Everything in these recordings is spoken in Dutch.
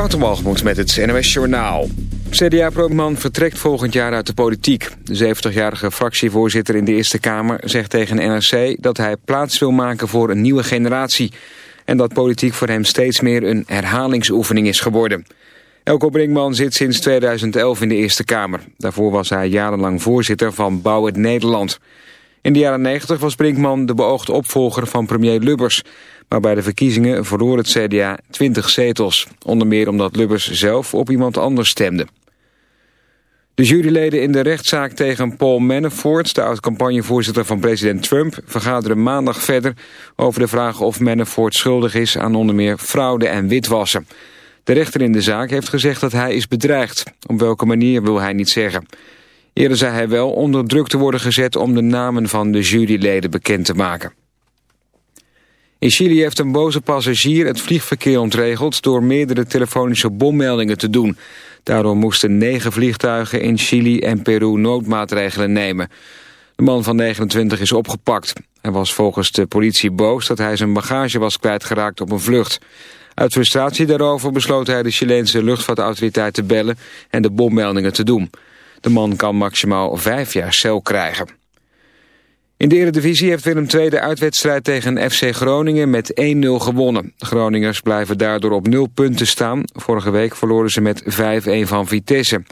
Waterbalgemoed met het NOS Journaal. CDA-proman vertrekt volgend jaar uit de politiek. De 70-jarige fractievoorzitter in de Eerste Kamer zegt tegen NRC... dat hij plaats wil maken voor een nieuwe generatie... en dat politiek voor hem steeds meer een herhalingsoefening is geworden. Elko Brinkman zit sinds 2011 in de Eerste Kamer. Daarvoor was hij jarenlang voorzitter van Bouw het Nederland... In de jaren 90 was Brinkman de beoogde opvolger van premier Lubbers. Maar bij de verkiezingen verloor het CDA 20 zetels. Onder meer omdat Lubbers zelf op iemand anders stemde. De juryleden in de rechtszaak tegen Paul Manafort... de oud-campagnevoorzitter van president Trump... vergaderen maandag verder over de vraag of Manafort schuldig is... aan onder meer fraude en witwassen. De rechter in de zaak heeft gezegd dat hij is bedreigd. Op welke manier wil hij niet zeggen. Eerder zei hij wel onder druk te worden gezet om de namen van de juryleden bekend te maken. In Chili heeft een boze passagier het vliegverkeer ontregeld door meerdere telefonische bommeldingen te doen. Daardoor moesten negen vliegtuigen in Chili en Peru noodmaatregelen nemen. De man van 29 is opgepakt. Hij was volgens de politie boos dat hij zijn bagage was kwijtgeraakt op een vlucht. Uit frustratie daarover besloot hij de Chileense luchtvaartautoriteit te bellen en de bommeldingen te doen. De man kan maximaal vijf jaar cel krijgen. In de Eredivisie heeft Willem II de uitwedstrijd tegen FC Groningen met 1-0 gewonnen. Groningers blijven daardoor op 0 punten staan. Vorige week verloren ze met 5-1 van Vitesse.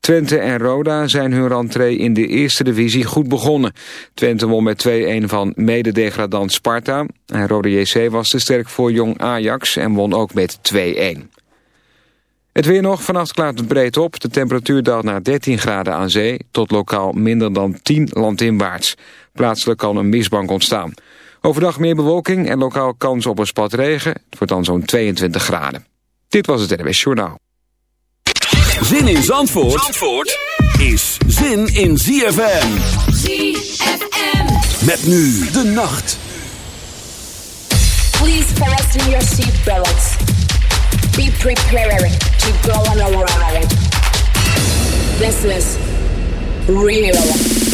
Twente en Roda zijn hun rentree in de eerste divisie goed begonnen. Twente won met 2-1 van mededegradant Sparta. En Roda JC was te sterk voor jong Ajax en won ook met 2-1. Het weer nog, vannacht klaart het breed op. De temperatuur daalt naar 13 graden aan zee... tot lokaal minder dan 10 landinwaarts. Plaatselijk kan een mistbank ontstaan. Overdag meer bewolking en lokaal kans op een spat regen. Het wordt dan zo'n 22 graden. Dit was het NWS Journaal. Zin in Zandvoort, Zandvoort is zin in ZFM. ZFM. Met nu de nacht. Please fasten your seatbelts. Be prepared to go on a ride. This is real.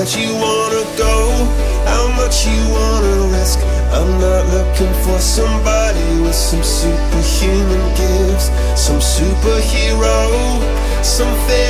that you wanna go, how much you wanna risk. I'm not looking for somebody with some superhuman gifts, some superhero, something.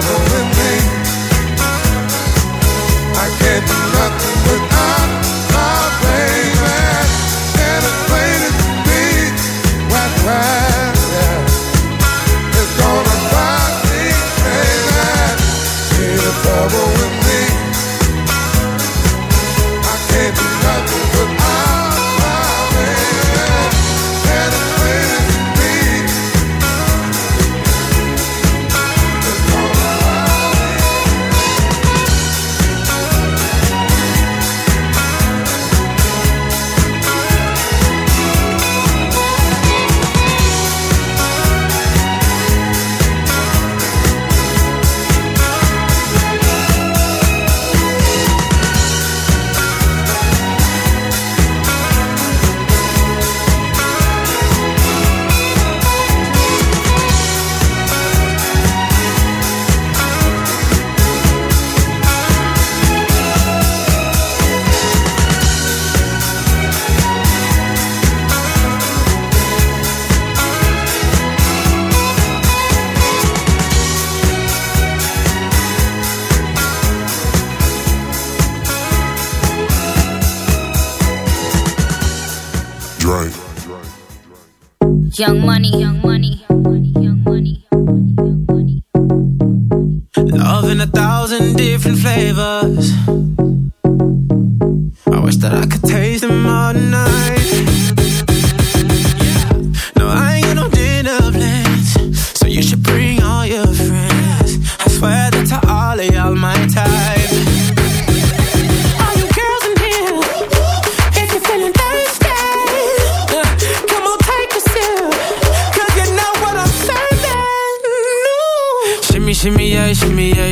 Trouble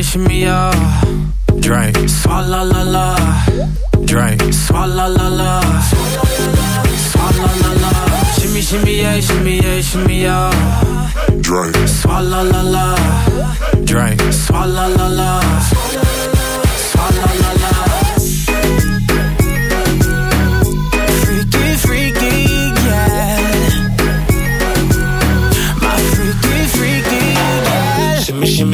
shimmy, yeah. Drink. Swalla la la. Drink. Swalla la la. Swalla la la. Shimmy, Shimmy, yeah, shimmy, shimmy. Drink. Swalla la la. Drink. Swalla la la. Swalla la la.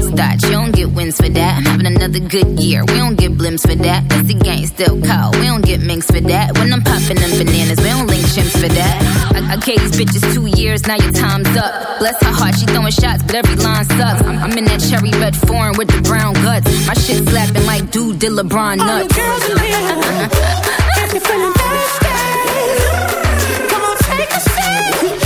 thoughts, you don't get wins for that. I'm having another good year, we don't get blimps for that. That's the gang still call, we don't get minks for that. When I'm popping them bananas, we don't link chimps for that. I, I gave these bitches two years, now your time's up. Bless her heart, she throwing shots, but every line sucks. I'm, I'm in that cherry red foreign with the brown guts. My shit slapping like dude did LeBron nuts. All you nuts. girls in here, if you're feeling thirsty, come on, take a sip.